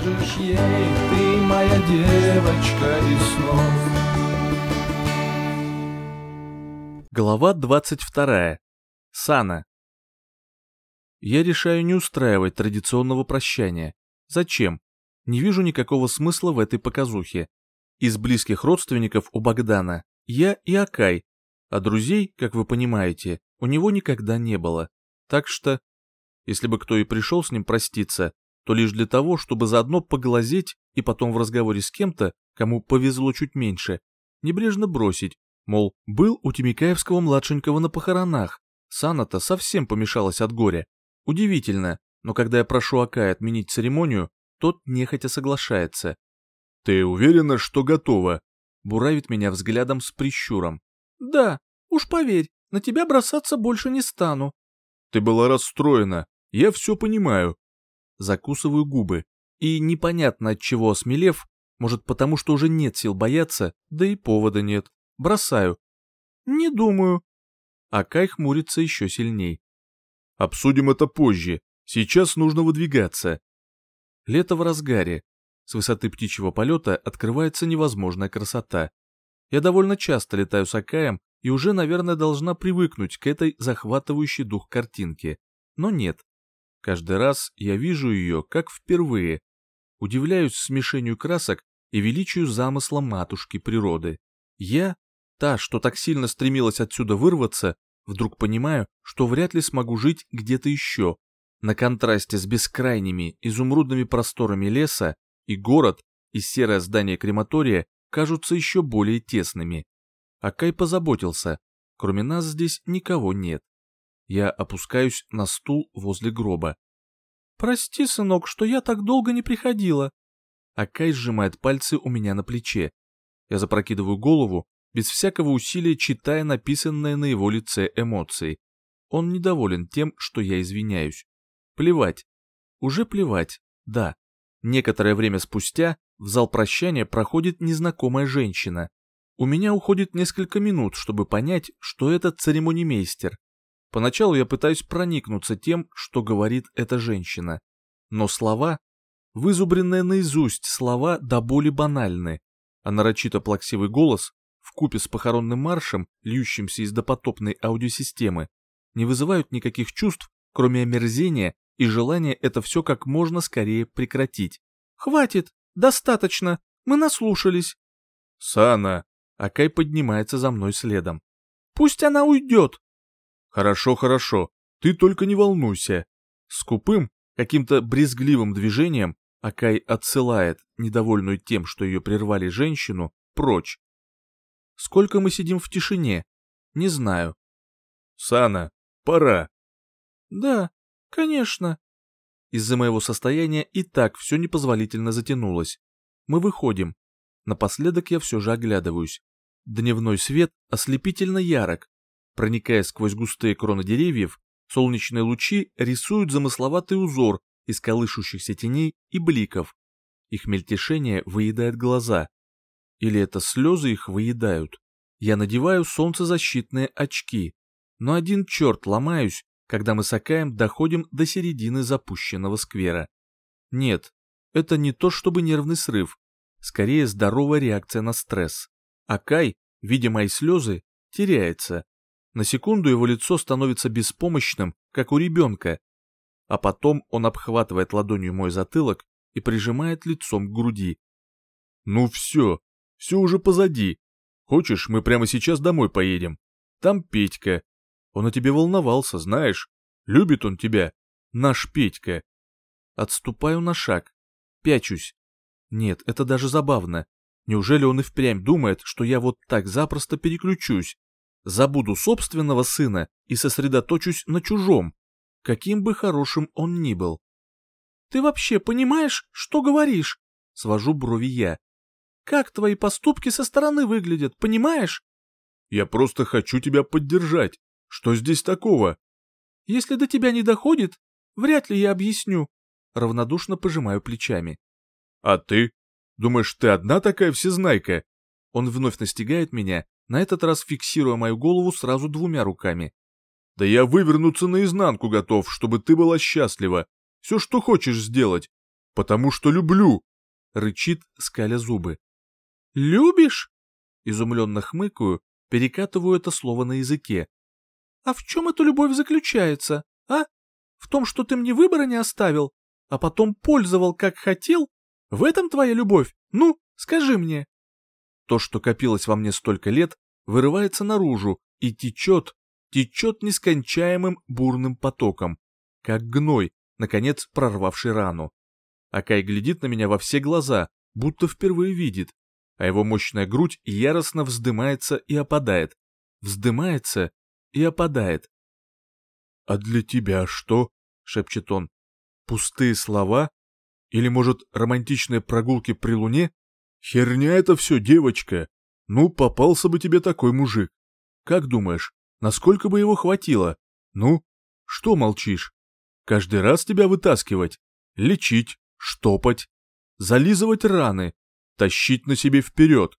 скажешь ей, ты моя девочка из снов. Глава 22. Сана. Я решаю не устраивать традиционного прощания. Зачем? Не вижу никакого смысла в этой показухе. Из близких родственников у Богдана я и Акай, а друзей, как вы понимаете, у него никогда не было. Так что, если бы кто и пришел с ним проститься, то лишь для того, чтобы заодно поглазеть и потом в разговоре с кем-то, кому повезло чуть меньше, небрежно бросить, мол, был у Тимикаевского младшенького на похоронах, Сана-то совсем помешалась от горя. Удивительно, но когда я прошу Акая отменить церемонию, тот нехотя соглашается. «Ты уверена, что готова?» Буравит меня взглядом с прищуром. «Да, уж поверь, на тебя бросаться больше не стану». «Ты была расстроена, я все понимаю». Закусываю губы, и непонятно от чего осмелев, может потому что уже нет сил бояться, да и повода нет. Бросаю. «Не думаю». Акай хмурится еще сильней. «Обсудим это позже. Сейчас нужно выдвигаться». Лето в разгаре. С высоты птичьего полета открывается невозможная красота. Я довольно часто летаю с Акаем и уже, наверное, должна привыкнуть к этой захватывающей дух картинке. Но нет. Каждый раз я вижу ее, как впервые. Удивляюсь смешению красок и величию замысла матушки природы. Я, та, что так сильно стремилась отсюда вырваться, вдруг понимаю, что вряд ли смогу жить где-то еще. На контрасте с бескрайними изумрудными просторами леса и город, и серое здание крематория кажутся еще более тесными. Акай позаботился, кроме нас здесь никого нет. Я опускаюсь на стул возле гроба. «Прости, сынок, что я так долго не приходила». Акай сжимает пальцы у меня на плече. Я запрокидываю голову, без всякого усилия читая написанные на его лице эмоции. Он недоволен тем, что я извиняюсь. Плевать. Уже плевать, да. Некоторое время спустя в зал прощания проходит незнакомая женщина. У меня уходит несколько минут, чтобы понять, что это церемонимейстер. Поначалу я пытаюсь проникнуться тем, что говорит эта женщина. Но слова, вызубренные наизусть слова до боли банальны, а нарочито плаксивый голос, вкупе с похоронным маршем, льющимся из допотопной аудиосистемы, не вызывают никаких чувств, кроме омерзения и желания это все как можно скорее прекратить. «Хватит! Достаточно! Мы наслушались!» «Сана!» Акай поднимается за мной следом. «Пусть она уйдет!» «Хорошо, хорошо. Ты только не волнуйся!» Скупым, каким-то брезгливым движением Акай отсылает, недовольную тем, что ее прервали женщину, прочь. Сколько мы сидим в тишине? Не знаю. Сана, пора. Да, конечно. Из-за моего состояния и так все непозволительно затянулось. Мы выходим. Напоследок я все же оглядываюсь. Дневной свет ослепительно ярок. Проникая сквозь густые кроны деревьев, солнечные лучи рисуют замысловатый узор из колышущихся теней и бликов. Их мельтешение выедает глаза. Или это слезы их выедают. Я надеваю солнцезащитные очки, но один черт ломаюсь, когда мы с Акаем доходим до середины запущенного сквера. Нет, это не то чтобы нервный срыв, скорее здоровая реакция на стресс. Акай, видя мои слезы, теряется. На секунду его лицо становится беспомощным, как у ребенка, а потом он обхватывает ладонью мой затылок и прижимает лицом к груди. «Ну все, все уже позади. Хочешь, мы прямо сейчас домой поедем? Там Петька. Он о тебе волновался, знаешь. Любит он тебя. Наш Петька». Отступаю на шаг. Пячусь. Нет, это даже забавно. Неужели он и впрямь думает, что я вот так запросто переключусь? Забуду собственного сына и сосредоточусь на чужом, каким бы хорошим он ни был. «Ты вообще понимаешь, что говоришь?» — свожу брови я. «Как твои поступки со стороны выглядят, понимаешь?» «Я просто хочу тебя поддержать. Что здесь такого?» «Если до тебя не доходит, вряд ли я объясню». Равнодушно пожимаю плечами. «А ты? Думаешь, ты одна такая всезнайка?» Он вновь настигает меня, на этот раз фиксируя мою голову сразу двумя руками. Да я вывернуться наизнанку готов, чтобы ты была счастлива. Все, что хочешь сделать. Потому что люблю, рычит, скаля зубы. Любишь? Изумленно хмыкаю, перекатываю это слово на языке. А в чем эта любовь заключается, а? В том, что ты мне выбора не оставил, а потом пользовал как хотел? В этом твоя любовь? Ну, скажи мне. То, что копилось во мне столько лет, вырывается наружу и течет, течет нескончаемым бурным потоком, как гной, наконец прорвавший рану. Акай глядит на меня во все глаза, будто впервые видит, а его мощная грудь яростно вздымается и опадает, вздымается и опадает. «А для тебя что?» — шепчет он. «Пустые слова? Или, может, романтичные прогулки при луне? Херня это все, девочка. Ну, попался бы тебе такой мужик. Как думаешь, насколько бы его хватило? Ну, что молчишь? Каждый раз тебя вытаскивать, лечить, штопать, зализывать раны, тащить на себе вперед.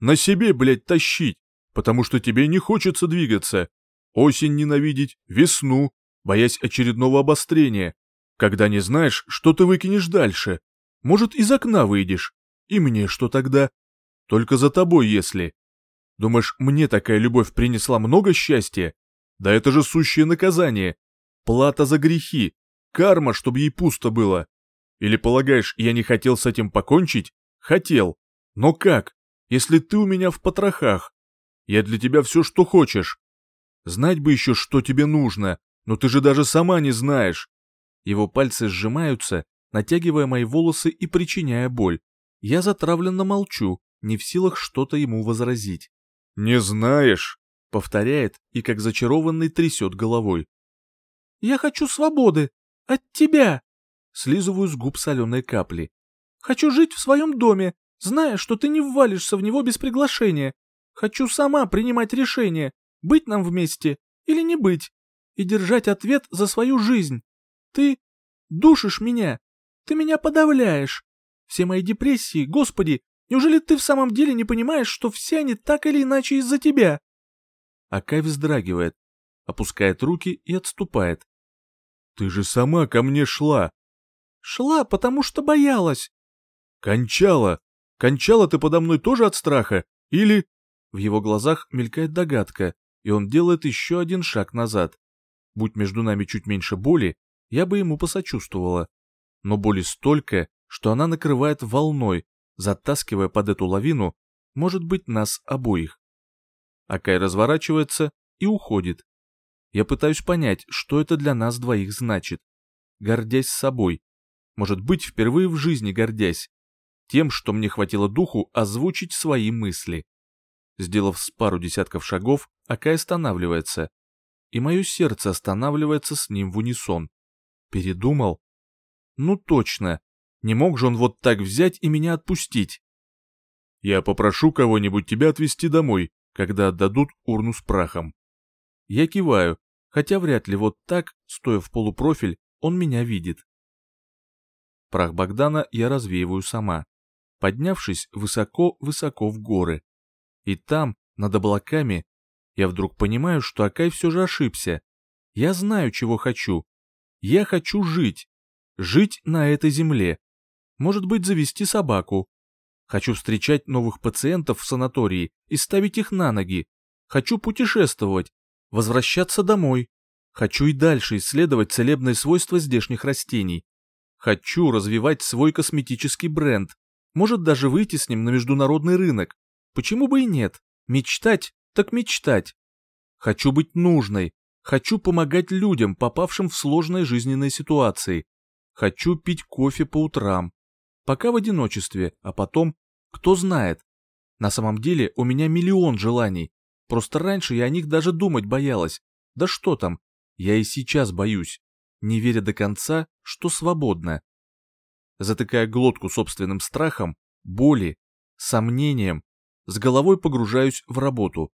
На себе, блядь, тащить, потому что тебе не хочется двигаться. Осень ненавидеть, весну, боясь очередного обострения, когда не знаешь, что ты выкинешь дальше. Может, из окна выйдешь. И мне что тогда? Только за тобой, если. Думаешь, мне такая любовь принесла много счастья? Да это же сущее наказание. Плата за грехи. Карма, чтобы ей пусто было. Или полагаешь, я не хотел с этим покончить? Хотел. Но как, если ты у меня в потрохах? Я для тебя все, что хочешь. Знать бы еще, что тебе нужно, но ты же даже сама не знаешь. Его пальцы сжимаются, натягивая мои волосы и причиняя боль. Я затравленно молчу, не в силах что-то ему возразить. «Не знаешь», — повторяет и как зачарованный трясет головой. «Я хочу свободы. От тебя!» Слизываю с губ соленые капли. «Хочу жить в своем доме, зная, что ты не ввалишься в него без приглашения. Хочу сама принимать решение, быть нам вместе или не быть, и держать ответ за свою жизнь. Ты душишь меня, ты меня подавляешь. Все мои депрессии, господи, неужели ты в самом деле не понимаешь, что все они так или иначе из-за тебя?» Акай вздрагивает, опускает руки и отступает. «Ты же сама ко мне шла!» «Шла, потому что боялась!» «Кончала! Кончала ты подо мной тоже от страха? Или...» В его глазах мелькает догадка, и он делает еще один шаг назад. Будь между нами чуть меньше боли, я бы ему посочувствовала. Но боли столько, что она накрывает волной, затаскивая под эту лавину, может быть, нас обоих. Акай разворачивается и уходит. Я пытаюсь понять, что это для нас двоих значит. Гордясь собой. Может быть, впервые в жизни гордясь. Тем, что мне хватило духу озвучить свои мысли. Сделав с пару десятков шагов, Акай останавливается. И мое сердце останавливается с ним в унисон. Передумал? Ну точно. Не мог же он вот так взять и меня отпустить. Я попрошу кого-нибудь тебя отвезти домой, когда отдадут урну с прахом. Я киваю, хотя вряд ли вот так, стоя в полупрофиль, он меня видит. Прах Богдана я развеиваю сама, поднявшись высоко-высоко в горы. И там, над облаками, я вдруг понимаю, что Акай все же ошибся. Я знаю, чего хочу. Я хочу жить. Жить на этой земле. Может быть, завести собаку. Хочу встречать новых пациентов в санатории и ставить их на ноги. Хочу путешествовать, возвращаться домой. Хочу и дальше исследовать целебные свойства здешних растений. Хочу развивать свой косметический бренд. Может даже выйти с ним на международный рынок. Почему бы и нет? Мечтать, так мечтать. Хочу быть нужной. Хочу помогать людям, попавшим в сложные жизненные ситуации. Хочу пить кофе по утрам. Пока в одиночестве, а потом, кто знает. На самом деле у меня миллион желаний. Просто раньше я о них даже думать боялась. Да что там, я и сейчас боюсь, не веря до конца, что свободна. Затыкая глотку собственным страхом, боли, сомнением, с головой погружаюсь в работу.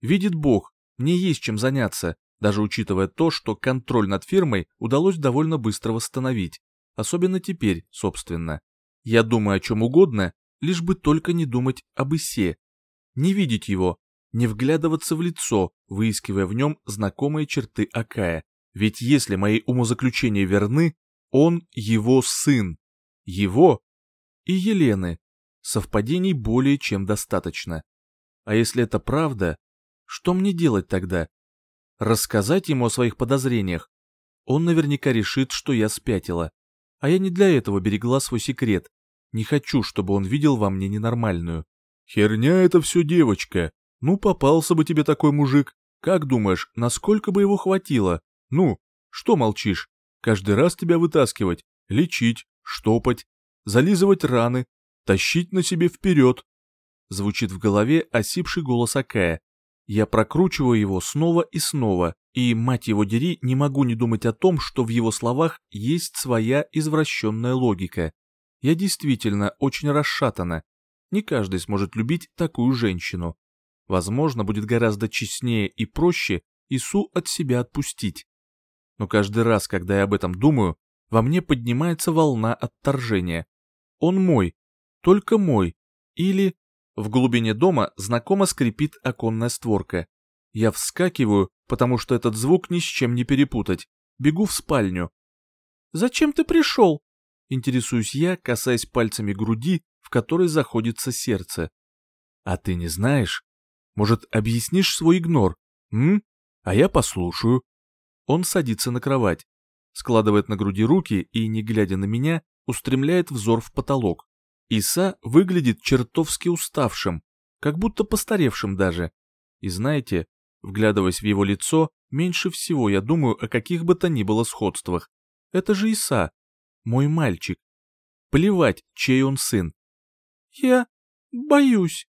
Видит Бог, мне есть чем заняться, даже учитывая то, что контроль над фирмой удалось довольно быстро восстановить, особенно теперь, собственно. Я думаю о чем угодно, лишь бы только не думать об Исе, не видеть его, не вглядываться в лицо, выискивая в нем знакомые черты Акая. Ведь если мои умозаключения верны, он его сын. Его и Елены. Совпадений более чем достаточно. А если это правда, что мне делать тогда? Рассказать ему о своих подозрениях? Он наверняка решит, что я спятила. А я не для этого берегла свой секрет. Не хочу, чтобы он видел во мне ненормальную. Херня это все, девочка. Ну, попался бы тебе такой мужик. Как думаешь, насколько бы его хватило? Ну, что молчишь? Каждый раз тебя вытаскивать, лечить, штопать, зализывать раны, тащить на себе вперед. Звучит в голове осипший голос Акая. Я прокручиваю его снова и снова, и, мать его дери, не могу не думать о том, что в его словах есть своя извращенная логика. Я действительно очень расшатана. Не каждый сможет любить такую женщину. Возможно, будет гораздо честнее и проще Ису от себя отпустить. Но каждый раз, когда я об этом думаю, во мне поднимается волна отторжения. Он мой, только мой, или в глубине дома знакомо скрипит оконная створка. Я вскакиваю, потому что этот звук ни с чем не перепутать. Бегу в спальню. «Зачем ты пришел?» Интересуюсь я, касаясь пальцами груди, в которой заходится сердце. «А ты не знаешь? Может, объяснишь свой игнор? М? А я послушаю». Он садится на кровать, складывает на груди руки и, не глядя на меня, устремляет взор в потолок. Иса выглядит чертовски уставшим, как будто постаревшим даже. И знаете, вглядываясь в его лицо, меньше всего я думаю о каких бы то ни было сходствах. Это же Иса, мой мальчик. Плевать, чей он сын. Я боюсь.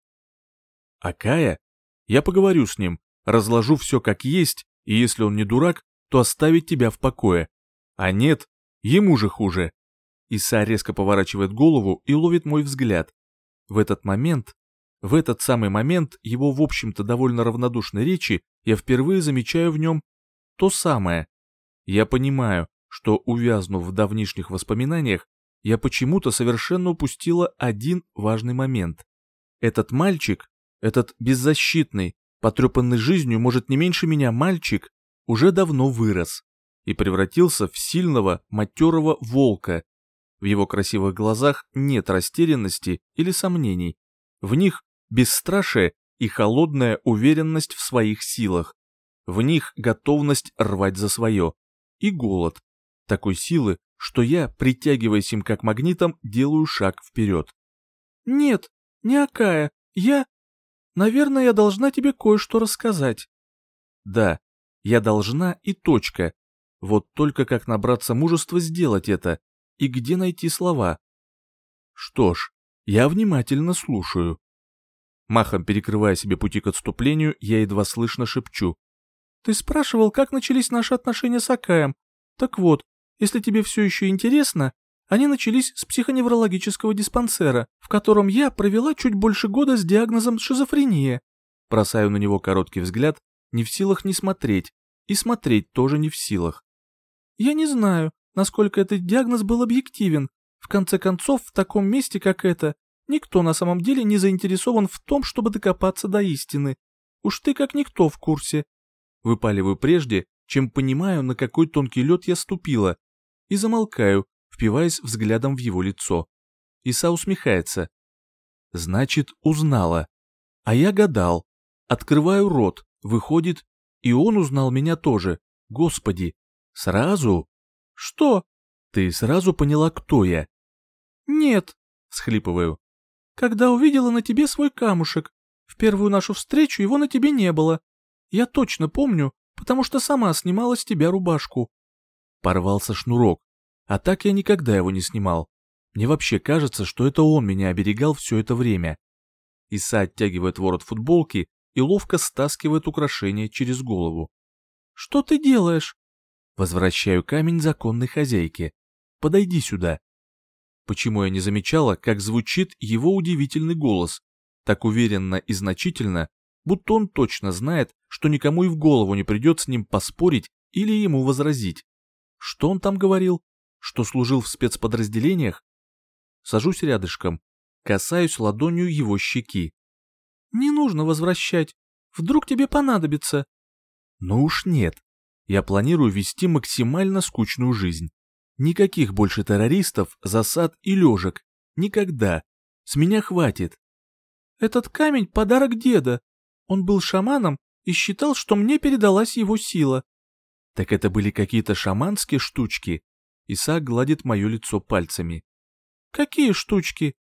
А Кая? Я поговорю с ним, разложу все как есть, и если он не дурак, то оставить тебя в покое. А нет, ему же хуже. Иса резко поворачивает голову и ловит мой взгляд. В этот момент, в этот самый момент его, в общем-то, довольно равнодушной речи я впервые замечаю в нем то самое. Я понимаю, что, увязнув в давнишних воспоминаниях, я почему-то совершенно упустила один важный момент. Этот мальчик, этот беззащитный, потрепанный жизнью, может, не меньше меня мальчик, уже давно вырос и превратился в сильного, матерого волка, в его красивых глазах нет растерянности или сомнений. В них бесстрашие и холодная уверенность в своих силах. В них готовность рвать за свое. И голод. Такой силы, что я, притягиваясь им как магнитом, делаю шаг вперед. «Нет, не Акая, я... Наверное, я должна тебе кое-что рассказать». «Да, я должна и точка. Вот только как набраться мужества сделать это, и где найти слова. Что ж, я внимательно слушаю. Махом перекрывая себе пути к отступлению, я едва слышно шепчу. «Ты спрашивал, как начались наши отношения с Акаем. Так вот, если тебе все еще интересно, они начались с психоневрологического диспансера, в котором я провела чуть больше года с диагнозом шизофрения». Бросаю на него короткий взгляд, не в силах не смотреть, и смотреть тоже не в силах. «Я не знаю, насколько этот диагноз был объективен. В конце концов, в таком месте, как это, никто на самом деле не заинтересован в том, чтобы докопаться до истины. Уж ты как никто в курсе. Выпаливаю прежде, чем понимаю, на какой тонкий лед я ступила, и замолкаю, впиваясь взглядом в его лицо. Иса усмехается. Значит, узнала. А я гадал. Открываю рот, выходит, и он узнал меня тоже. Господи, сразу? «Что?» «Ты сразу поняла, кто я?» «Нет», — схлипываю. «Когда увидела на тебе свой камушек, в первую нашу встречу его на тебе не было. Я точно помню, потому что сама снимала с тебя рубашку». Порвался шнурок, а так я никогда его не снимал. Мне вообще кажется, что это он меня оберегал все это время. Иса оттягивает ворот футболки и ловко стаскивает украшение через голову. «Что ты делаешь?» Возвращаю камень законной хозяйке. Подойди сюда. Почему я не замечала, как звучит его удивительный голос? Так уверенно и значительно, будто он точно знает, что никому и в голову не придет с ним поспорить или ему возразить. Что он там говорил? Что служил в спецподразделениях? Сажусь рядышком, касаюсь ладонью его щеки. «Не нужно возвращать. Вдруг тебе понадобится». «Ну уж нет. Я планирую вести максимально скучную жизнь. Никаких больше террористов, засад и лежек. Никогда. С меня хватит. Этот камень — подарок деда. Он был шаманом и считал, что мне передалась его сила. Так это были какие-то шаманские штучки? Исаак гладит мое лицо пальцами. Какие штучки?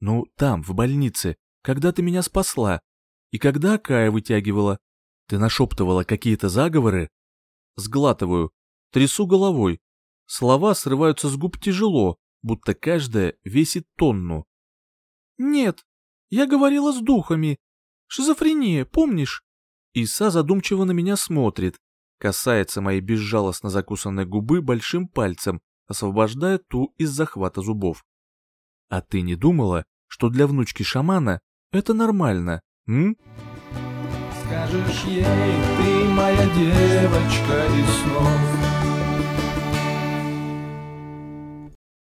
Ну, там, в больнице, когда ты меня спасла. И когда Акая вытягивала. Ты нашептывала какие-то заговоры? Сглатываю, трясу головой. Слова срываются с губ тяжело, будто каждая весит тонну. Нет, я говорила с духами. Шизофрения, помнишь? Иса задумчиво на меня смотрит, касается моей безжалостно закусанной губы большим пальцем, освобождая ту из захвата зубов. А ты не думала, что для внучки шамана это нормально, м? Скажешь ей, ты моя девочка из снов